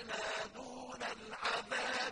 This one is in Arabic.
أَخْرَجْنَا دُونَ الْعَذَابِ